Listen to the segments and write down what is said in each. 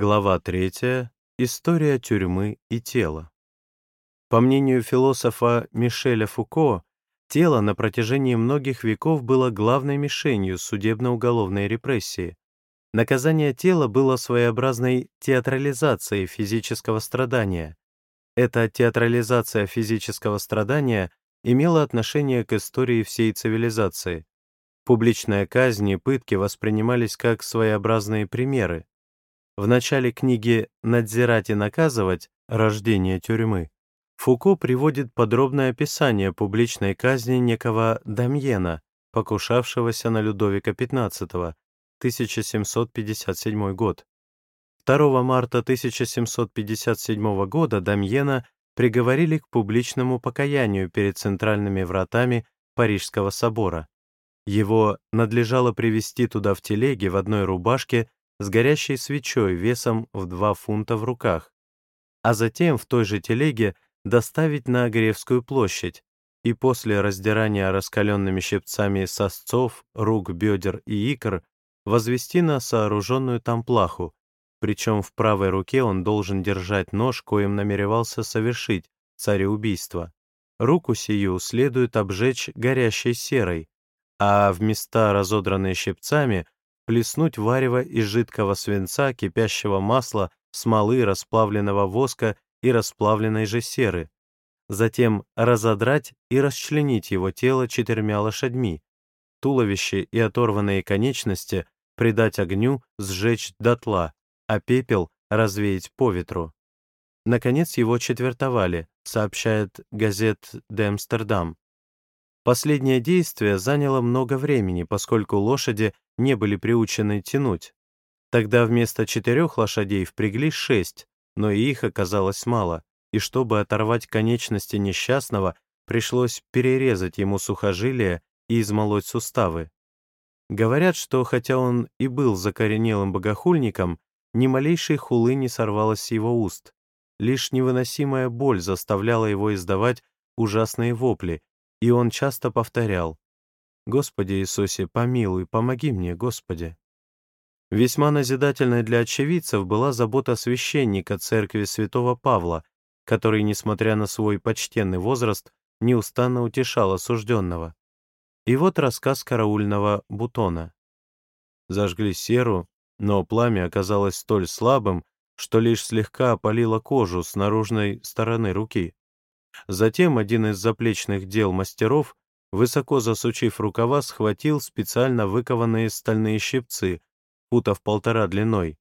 Глава 3. История тюрьмы и тела. По мнению философа Мишеля Фуко, тело на протяжении многих веков было главной мишенью судебно-уголовной репрессии. Наказание тела было своеобразной театрализацией физического страдания. Эта театрализация физического страдания имела отношение к истории всей цивилизации. Публичная казнь и пытки воспринимались как своеобразные примеры. В начале книги «Надзирать и наказывать. Рождение тюрьмы» Фуко приводит подробное описание публичной казни некого Дамьена, покушавшегося на Людовика XV, 1757 год. 2 марта 1757 года Дамьена приговорили к публичному покаянию перед центральными вратами Парижского собора. Его надлежало привести туда в телеге в одной рубашке с горящей свечой весом в 2 фунта в руках, а затем в той же телеге доставить на Гревскую площадь и после раздирания раскаленными щипцами сосцов, рук, бедер и икр возвести на сооруженную там плаху, причем в правой руке он должен держать нож, коим намеревался совершить цареубийство. Руку сию следует обжечь горящей серой, а в места, разодранные щипцами, плеснуть варево из жидкого свинца, кипящего масла, смолы, расплавленного воска и расплавленной же серы. Затем разодрать и расчленить его тело четырьмя лошадьми, туловище и оторванные конечности придать огню, сжечь дотла, а пепел развеять по ветру. Наконец его четвертовали, сообщает газет «Де Амстердам». Последнее действие заняло много времени, поскольку лошади не были приучены тянуть. Тогда вместо четырех лошадей впрягли шесть, но и их оказалось мало, и чтобы оторвать конечности несчастного, пришлось перерезать ему сухожилия и измолоть суставы. Говорят, что хотя он и был закоренелым богохульником, ни малейшей хулы не сорвалось с его уст. Лишь невыносимая боль заставляла его издавать ужасные вопли, и он часто повторял «Господи Иисусе, помилуй, помоги мне, Господи». Весьма назидательной для очевидцев была забота священника церкви святого Павла, который, несмотря на свой почтенный возраст, неустанно утешал осужденного. И вот рассказ караульного Бутона. Зажгли серу, но пламя оказалось столь слабым, что лишь слегка опалило кожу с наружной стороны руки. Затем один из заплечных дел мастеров высоко засучив рукава, схватил специально выкованные стальные щипцы, футов полтора длиной,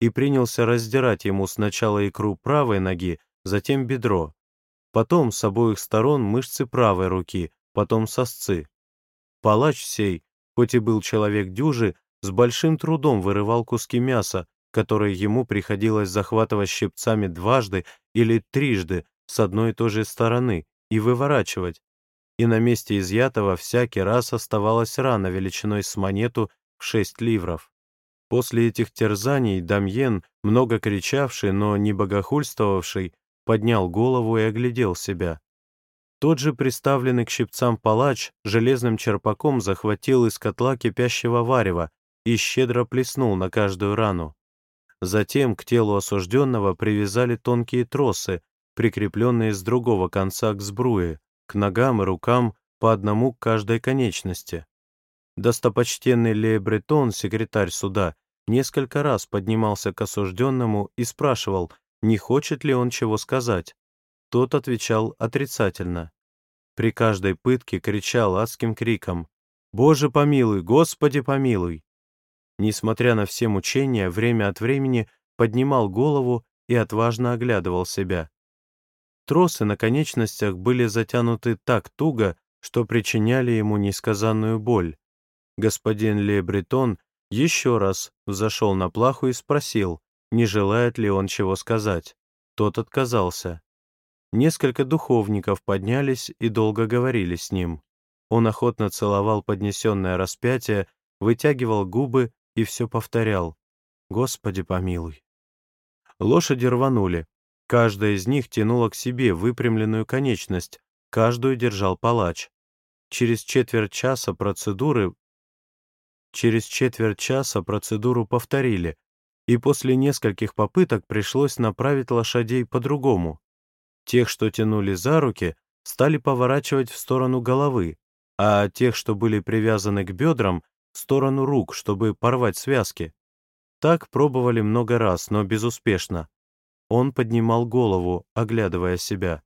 и принялся раздирать ему сначала икру правой ноги, затем бедро, потом с обоих сторон мышцы правой руки, потом сосцы. Палач сей, хоть и был человек дюжи, с большим трудом вырывал куски мяса, которые ему приходилось захватывать щипцами дважды или трижды с одной и той же стороны и выворачивать, и на месте изъятого всякий раз оставалась рана величиной с монету в шесть ливров. После этих терзаний Дамьен, много кричавший, но не богохульствовавший, поднял голову и оглядел себя. Тот же приставленный к щипцам палач железным черпаком захватил из котла кипящего варева и щедро плеснул на каждую рану. Затем к телу осужденного привязали тонкие тросы, прикрепленные с другого конца к сбруе, к ногам и рукам по одному к каждой конечности. Достопочтенный Ле Бретон, секретарь суда, несколько раз поднимался к осужденному и спрашивал, не хочет ли он чего сказать. Тот отвечал отрицательно. При каждой пытке кричал адским криком «Боже помилуй! Господи помилуй!». Несмотря на все мучения, время от времени поднимал голову и отважно оглядывал себя. Тросы на конечностях были затянуты так туго, что причиняли ему несказанную боль. Господин Ле Бретон еще раз зашел на плаху и спросил, не желает ли он чего сказать. Тот отказался. Несколько духовников поднялись и долго говорили с ним. Он охотно целовал поднесенное распятие, вытягивал губы и все повторял «Господи помилуй». Лошади рванули. Каждая из них тянула к себе выпрямленную конечность, каждую держал палач. Через четверть часа процедуры Через четверть часа процедуру повторили. и после нескольких попыток пришлось направить лошадей по-другому. Тех, что тянули за руки, стали поворачивать в сторону головы, а тех, что были привязаны к бедрам, в сторону рук, чтобы порвать связки. Так пробовали много раз, но безуспешно. Он поднимал голову, оглядывая себя.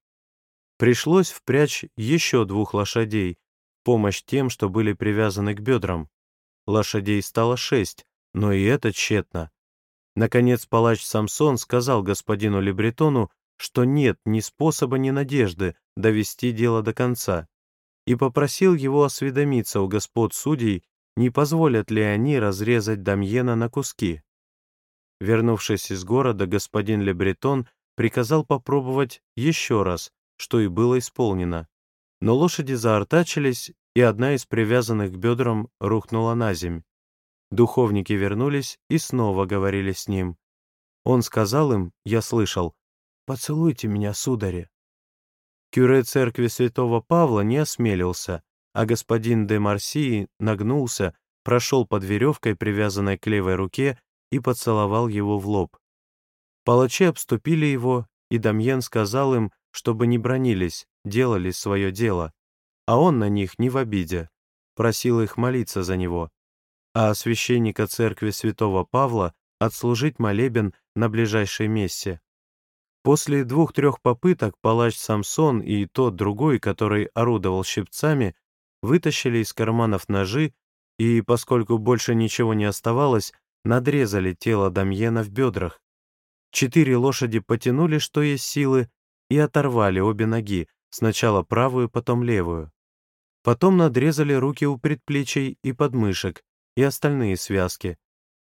Пришлось впрячь еще двух лошадей, помощь тем, что были привязаны к бедрам. Лошадей стало шесть, но и это тщетно. Наконец палач Самсон сказал господину Лебретону, что нет ни способа, ни надежды довести дело до конца, и попросил его осведомиться у господ судей, не позволят ли они разрезать Дамьена на куски. Вернувшись из города, господин Лебретон приказал попробовать еще раз, что и было исполнено. Но лошади заортачились, и одна из привязанных к бедрам рухнула на земь. Духовники вернулись и снова говорили с ним. Он сказал им, я слышал, «Поцелуйте меня, судари». Кюре церкви святого Павла не осмелился, а господин де Марсии нагнулся, прошел под веревкой, привязанной к левой руке, и поцеловал его в лоб. Палачи обступили его, и Дамьен сказал им, чтобы не бронились, делали свое дело, а он на них не в обиде, просил их молиться за него, а священника церкви святого Павла отслужить молебен на ближайшей мессе. После двух-трех попыток палач Самсон и тот другой, который орудовал щипцами, вытащили из карманов ножи и, поскольку больше ничего не оставалось, надрезали тело Дамьена в бедрах. Четыре лошади потянули, что есть силы, и оторвали обе ноги, сначала правую, потом левую. Потом надрезали руки у предплечий и подмышек, и остальные связки.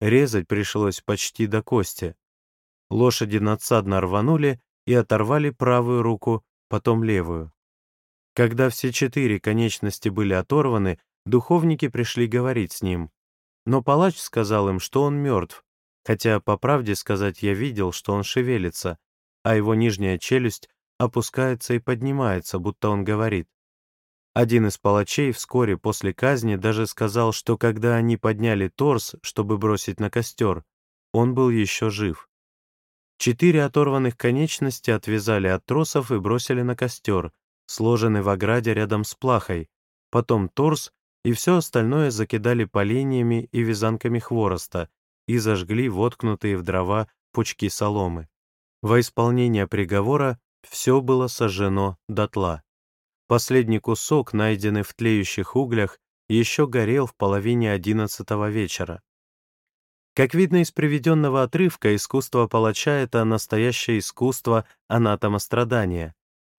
Резать пришлось почти до кости. Лошади надсадно рванули и оторвали правую руку, потом левую. Когда все четыре конечности были оторваны, духовники пришли говорить с ним. Но палач сказал им, что он мертв, хотя, по правде сказать, я видел, что он шевелится, а его нижняя челюсть опускается и поднимается, будто он говорит. Один из палачей вскоре после казни даже сказал, что когда они подняли торс, чтобы бросить на костер, он был еще жив. Четыре оторванных конечности отвязали от тросов и бросили на костер, сложенный в ограде рядом с плахой, потом торс и все остальное закидали поленьями и вязанками хвороста и зажгли воткнутые в дрова пучки соломы. Во исполнение приговора все было сожжено дотла. Последний кусок, найденный в тлеющих углях, еще горел в половине одиннадцатого вечера. Как видно из приведенного отрывка, искусство палача — это настоящее искусство анатома страдания.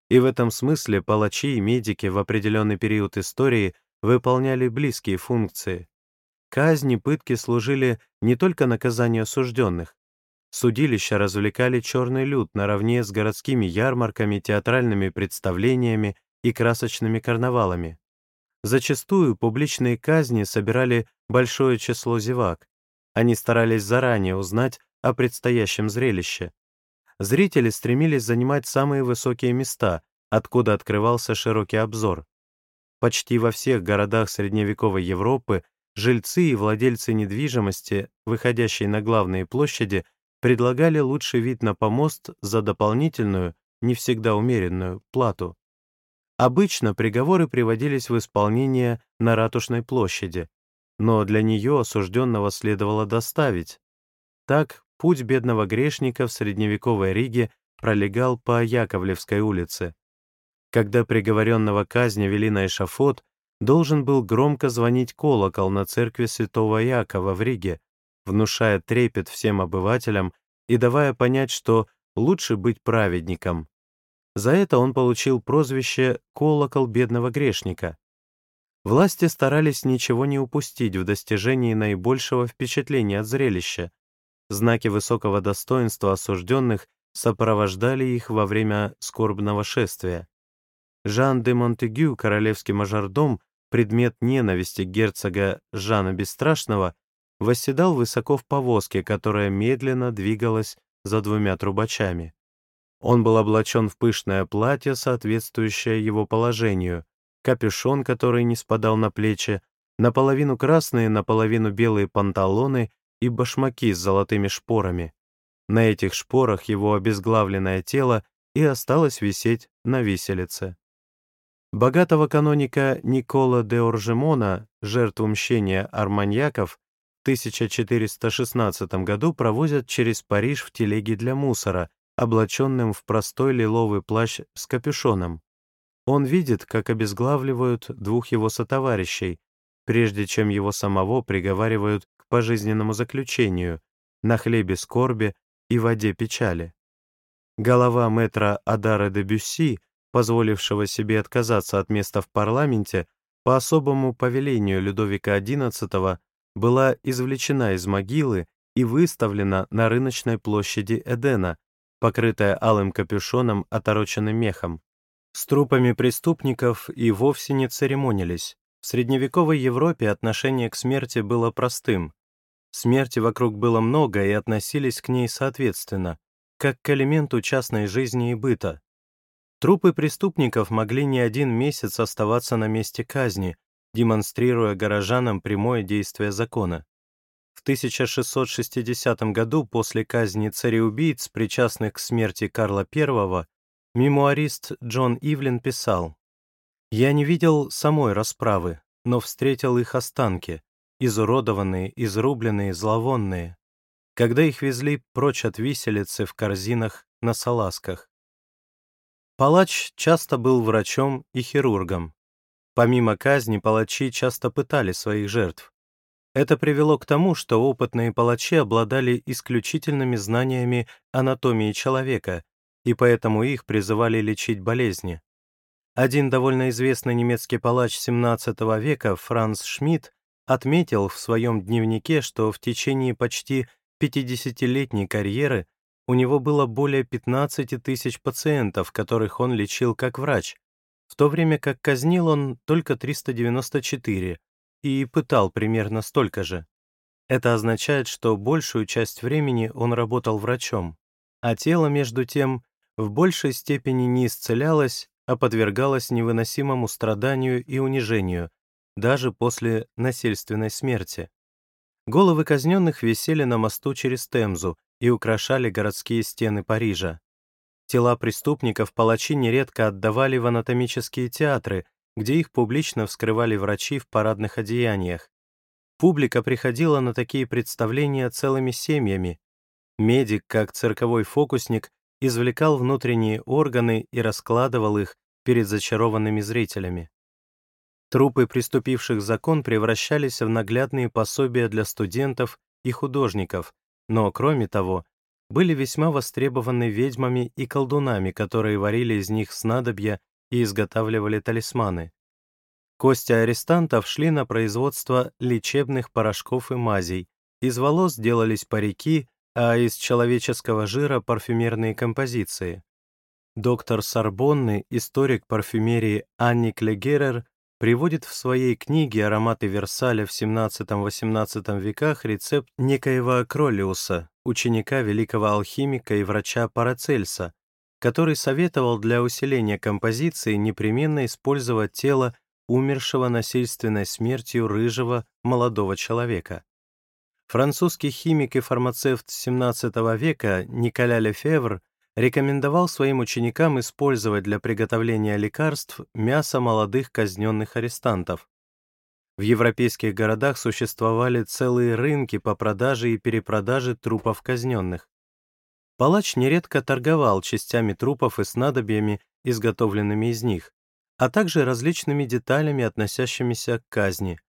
И в этом смысле палачи и медики в определенный период истории выполняли близкие функции. Казни, пытки служили не только наказанию осужденных. Судилища развлекали черный люд наравне с городскими ярмарками, театральными представлениями и красочными карнавалами. Зачастую публичные казни собирали большое число зевак. Они старались заранее узнать о предстоящем зрелище. Зрители стремились занимать самые высокие места, откуда открывался широкий обзор. Почти во всех городах средневековой Европы жильцы и владельцы недвижимости, выходящие на главные площади, предлагали лучший вид на помост за дополнительную, не всегда умеренную, плату. Обычно приговоры приводились в исполнение на Ратушной площади, но для нее осужденного следовало доставить. Так, путь бедного грешника в средневековой Риге пролегал по Яковлевской улице. Когда приговоренного казни вели на эшафот, должен был громко звонить колокол на церкви святого Якова в Риге, внушая трепет всем обывателям и давая понять, что лучше быть праведником. За это он получил прозвище «колокол бедного грешника». Власти старались ничего не упустить в достижении наибольшего впечатления от зрелища. Знаки высокого достоинства осужденных сопровождали их во время скорбного шествия. Жан де Монтегю, королевский мажордом, предмет ненависти герцога Жана Бесстрашного, восседал высоко в повозке, которая медленно двигалась за двумя трубачами. Он был облачен в пышное платье, соответствующее его положению, капюшон, который не спадал на плечи, наполовину красные, наполовину белые панталоны и башмаки с золотыми шпорами. На этих шпорах его обезглавленное тело и осталось висеть на виселице. Богатого каноника Никола де Оржемона, жертву мщения арманьяков, в 1416 году провозят через Париж в телеге для мусора, облаченным в простой лиловый плащ с капюшоном. Он видит, как обезглавливают двух его сотоварищей, прежде чем его самого приговаривают к пожизненному заключению на хлебе скорби и воде печали. Голова мэтра Адара де Бюсси, позволившего себе отказаться от места в парламенте, по особому повелению Людовика XI была извлечена из могилы и выставлена на рыночной площади Эдена, покрытая алым капюшоном, отороченным мехом. С трупами преступников и вовсе не церемонились. В средневековой Европе отношение к смерти было простым. Смерти вокруг было много и относились к ней соответственно, как к элементу частной жизни и быта. Трупы преступников могли не один месяц оставаться на месте казни, демонстрируя горожанам прямое действие закона. В 1660 году после казни цареубийц, причастных к смерти Карла I, Мемуарист Джон Ивлин писал, «Я не видел самой расправы, но встретил их останки, изуродованные, изрубленные, зловонные, когда их везли прочь от виселицы в корзинах на салазках. Палач часто был врачом и хирургом. Помимо казни, палачи часто пытали своих жертв. Это привело к тому, что опытные палачи обладали исключительными знаниями анатомии человека и поэтому их призывали лечить болезни. Один довольно известный немецкий палач XVII века, Франц Шмидт, отметил в своем дневнике, что в течение почти 50-летней карьеры у него было более 15 тысяч пациентов, которых он лечил как врач, в то время как казнил он только 394 и пытал примерно столько же. Это означает, что большую часть времени он работал врачом, а тело, между тем, в большей степени не исцелялась, а подвергалась невыносимому страданию и унижению, даже после насильственной смерти. Головы казненных висели на мосту через Темзу и украшали городские стены Парижа. Тела преступников палачи нередко отдавали в анатомические театры, где их публично вскрывали врачи в парадных одеяниях. Публика приходила на такие представления целыми семьями. Медик, как цирковой фокусник, извлекал внутренние органы и раскладывал их перед зачарованными зрителями. Трупы приступивших закон превращались в наглядные пособия для студентов и художников, но, кроме того, были весьма востребованы ведьмами и колдунами, которые варили из них снадобья и изготавливали талисманы. Кости арестантов шли на производство лечебных порошков и мазей, из волос делались парики, а из человеческого жира парфюмерные композиции. Доктор Сорбонны, историк парфюмерии Анни Клегерер, приводит в своей книге «Ароматы Версаля в XVII-XVIII веках» рецепт некоего Кролиуса, ученика великого алхимика и врача Парацельса, который советовал для усиления композиции непременно использовать тело умершего насильственной смертью рыжего молодого человека. Французский химик и фармацевт XVII века Николя Лефевр рекомендовал своим ученикам использовать для приготовления лекарств мясо молодых казненных арестантов. В европейских городах существовали целые рынки по продаже и перепродаже трупов казненных. Палач нередко торговал частями трупов и снадобьями, изготовленными из них, а также различными деталями, относящимися к казни.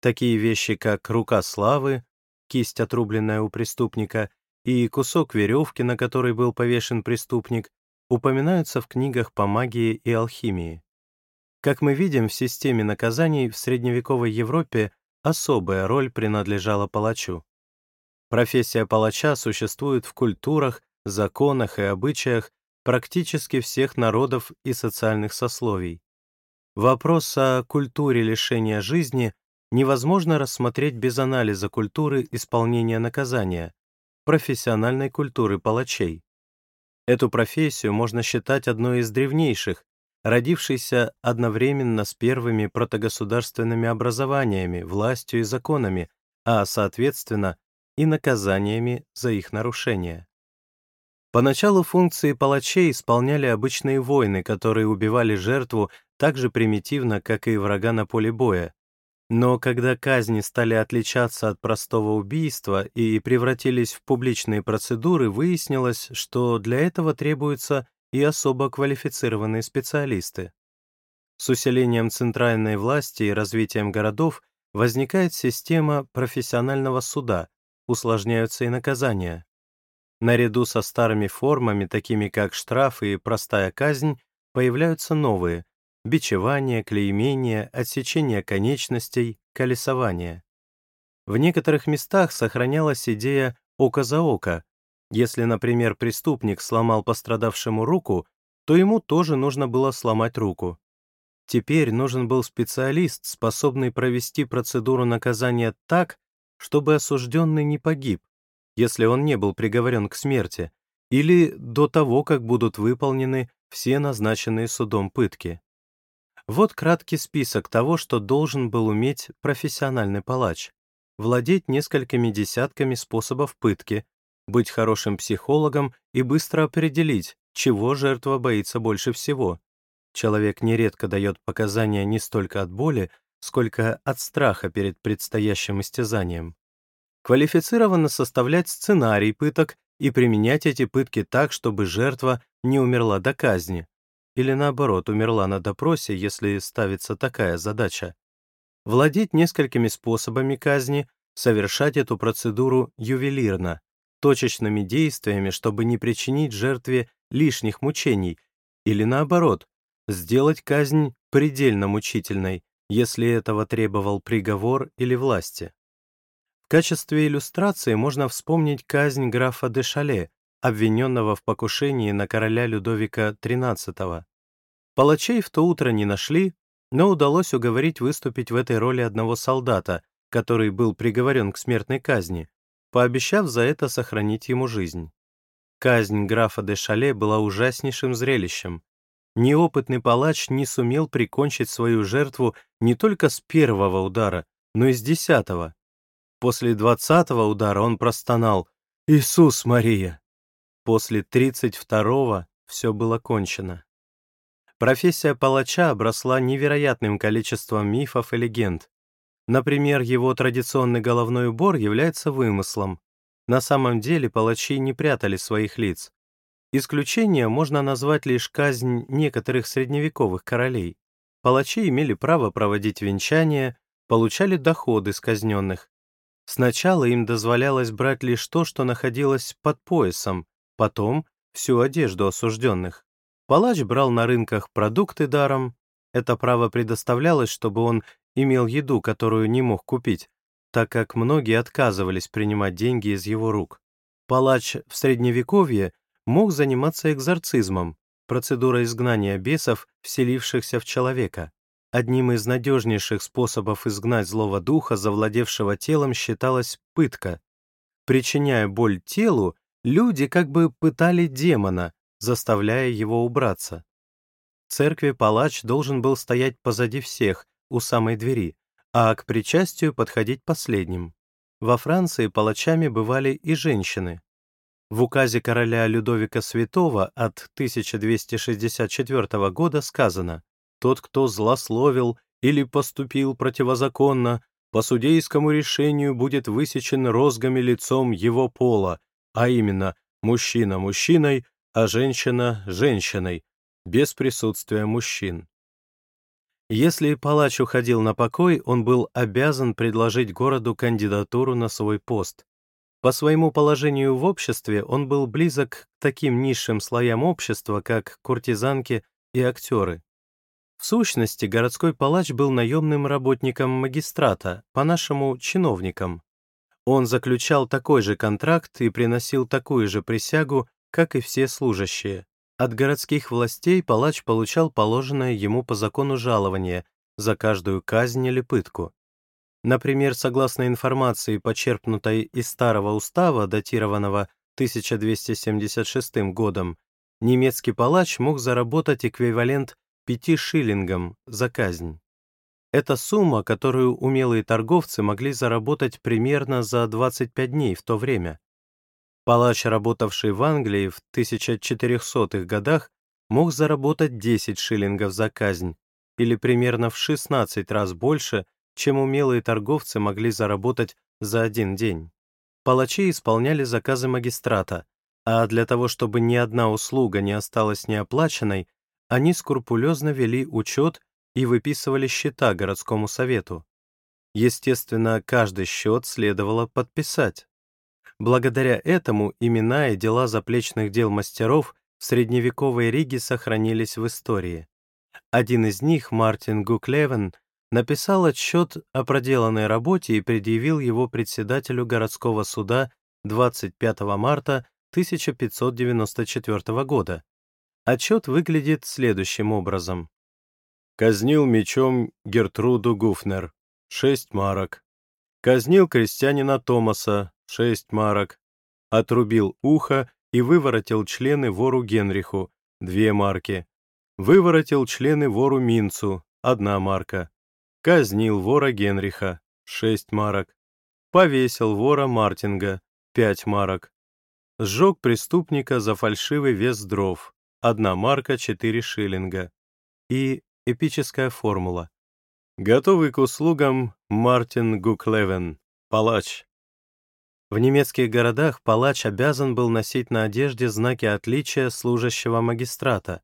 Такие вещи, как рука славы, кисть, отрубленная у преступника, и кусок веревки, на которой был повешен преступник, упоминаются в книгах по магии и алхимии. Как мы видим, в системе наказаний в средневековой Европе особая роль принадлежала палачу. Профессия палача существует в культурах, законах и обычаях практически всех народов и социальных сословий. Вопрос о культуре лишения жизни невозможно рассмотреть без анализа культуры исполнения наказания, профессиональной культуры палачей. Эту профессию можно считать одной из древнейших, родившейся одновременно с первыми протогосударственными образованиями, властью и законами, а, соответственно, и наказаниями за их нарушение. Поначалу функции палачей исполняли обычные воины, которые убивали жертву так же примитивно, как и врага на поле боя. Но когда казни стали отличаться от простого убийства и превратились в публичные процедуры, выяснилось, что для этого требуются и особо квалифицированные специалисты. С усилением центральной власти и развитием городов возникает система профессионального суда, усложняются и наказания. Наряду со старыми формами, такими как штраф и простая казнь, появляются новые — бичевание, клеймение, отсечение конечностей, колесование. В некоторых местах сохранялась идея «око за око», если, например, преступник сломал пострадавшему руку, то ему тоже нужно было сломать руку. Теперь нужен был специалист, способный провести процедуру наказания так, чтобы осужденный не погиб, если он не был приговорен к смерти, или до того, как будут выполнены все назначенные судом пытки. Вот краткий список того, что должен был уметь профессиональный палач. Владеть несколькими десятками способов пытки, быть хорошим психологом и быстро определить, чего жертва боится больше всего. Человек нередко дает показания не столько от боли, сколько от страха перед предстоящим истязанием. Квалифицированно составлять сценарий пыток и применять эти пытки так, чтобы жертва не умерла до казни, или наоборот, умерла на допросе, если ставится такая задача. Владеть несколькими способами казни, совершать эту процедуру ювелирно, точечными действиями, чтобы не причинить жертве лишних мучений, или наоборот, сделать казнь предельно мучительной, если этого требовал приговор или власти. В качестве иллюстрации можно вспомнить казнь графа де Шале, обвиненного в покушении на короля Людовика XIII. Палачей в то утро не нашли, но удалось уговорить выступить в этой роли одного солдата, который был приговорен к смертной казни, пообещав за это сохранить ему жизнь. Казнь графа де Шале была ужаснейшим зрелищем. Неопытный палач не сумел прикончить свою жертву не только с первого удара, но и с десятого. После двадцатого удара он простонал «Иисус Мария!». После тридцать второго все было кончено. Профессия палача обросла невероятным количеством мифов и легенд. Например, его традиционный головной убор является вымыслом. На самом деле палачи не прятали своих лиц. Исключение можно назвать лишь казнь некоторых средневековых королей. Палачи имели право проводить венчания, получали доходы с казненных. Сначала им дозволялось брать лишь то, что находилось под поясом, потом — всю одежду осужденных. Палач брал на рынках продукты даром. Это право предоставлялось, чтобы он имел еду, которую не мог купить, так как многие отказывались принимать деньги из его рук. Палач в Средневековье мог заниматься экзорцизмом, процедурой изгнания бесов, вселившихся в человека. Одним из надежнейших способов изгнать злого духа, завладевшего телом, считалась пытка. Причиняя боль телу, люди как бы пытали демона, заставляя его убраться. В церкви палач должен был стоять позади всех, у самой двери, а к причастию подходить последним. Во Франции палачами бывали и женщины. В указе короля Людовика Святого от 1264 года сказано «Тот, кто злословил или поступил противозаконно, по судейскому решению будет высечен розгами лицом его пола, а именно мужчина мужчиной, а женщина женщиной, без присутствия мужчин. Если палач уходил на покой, он был обязан предложить городу кандидатуру на свой пост. По своему положению в обществе он был близок к таким низшим слоям общества, как куртизанки и актеры. В сущности, городской палач был наемным работником магистрата, по-нашему чиновником. Он заключал такой же контракт и приносил такую же присягу, как и все служащие. От городских властей палач получал положенное ему по закону жалование за каждую казнь или пытку. Например, согласно информации, почерпнутой из старого устава, датированного 1276 годом, немецкий палач мог заработать эквивалент пяти шиллингам за казнь. Это сумма, которую умелые торговцы могли заработать примерно за 25 дней в то время. Палач, работавший в Англии в 1400-х годах, мог заработать 10 шиллингов за казнь, или примерно в 16 раз больше, чем умелые торговцы могли заработать за один день. Палачи исполняли заказы магистрата, а для того, чтобы ни одна услуга не осталась неоплаченной, они скрупулезно вели учет и выписывали счета городскому совету. Естественно, каждый счет следовало подписать. Благодаря этому имена и дела заплечных дел мастеров в средневековой Риге сохранились в истории. Один из них, Мартин Гуклевен, написал отчет о проделанной работе и предъявил его председателю городского суда 25 марта 1594 года. Отчет выглядит следующим образом. Казнил мечом Гертруду Гуфнер, 6 марок. Казнил крестьянина Томаса, 6 марок. Отрубил ухо и выворотил члены вору Генриху, 2 марки. Выворотил члены вору Минцу, 1 марка. Казнил вора Генриха, 6 марок. Повесил вора Мартинга, 5 марок. Сжег преступника за фальшивый вес дров, 1 марка 4 шиллинга. И Эпическая формула. Готовый к услугам Мартин Гуклевен, палач. В немецких городах палач обязан был носить на одежде знаки отличия служащего магистрата.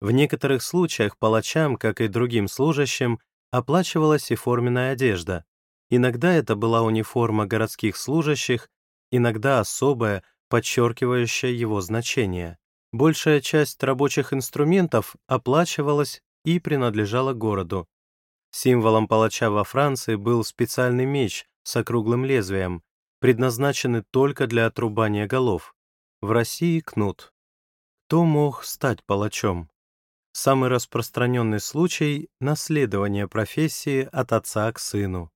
В некоторых случаях палачам, как и другим служащим, оплачивалась и форменная одежда. Иногда это была униформа городских служащих, иногда особая, подчеркивающая его значение. Большая часть рабочих инструментов оплачивалась и принадлежала городу. Символом палача во Франции был специальный меч с округлым лезвием, предназначенный только для отрубания голов. В России — кнут. Кто мог стать палачом? Самый распространенный случай — наследование профессии от отца к сыну.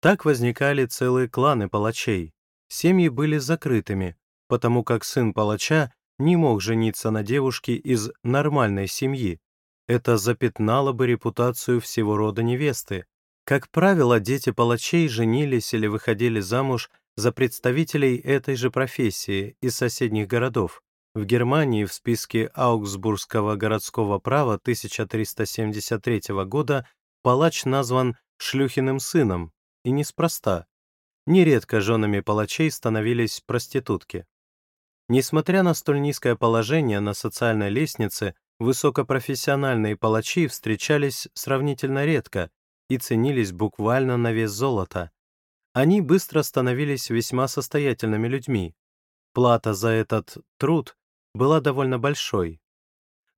Так возникали целые кланы палачей. Семьи были закрытыми, потому как сын палача не мог жениться на девушке из нормальной семьи, это запятнало бы репутацию всего рода невесты. Как правило, дети палачей женились или выходили замуж за представителей этой же профессии из соседних городов. В Германии в списке Аугсбургского городского права 1373 года палач назван «шлюхиным сыном», и неспроста. Нередко женами палачей становились проститутки. Несмотря на столь низкое положение на социальной лестнице, Высокопрофессиональные палачи встречались сравнительно редко и ценились буквально на вес золота. Они быстро становились весьма состоятельными людьми. Плата за этот труд была довольно большой.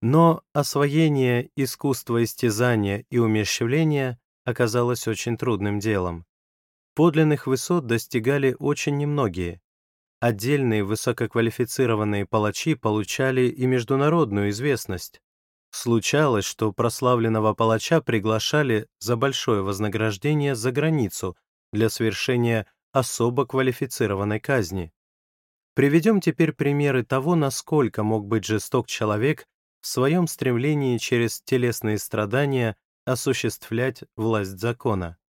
Но освоение искусства истязания и умерщвления оказалось очень трудным делом. Подлинных высот достигали очень немногие. Отдельные высококвалифицированные палачи получали и международную известность. Случалось, что прославленного палача приглашали за большое вознаграждение за границу для совершения особо квалифицированной казни. Приведем теперь примеры того, насколько мог быть жесток человек в своем стремлении через телесные страдания осуществлять власть закона.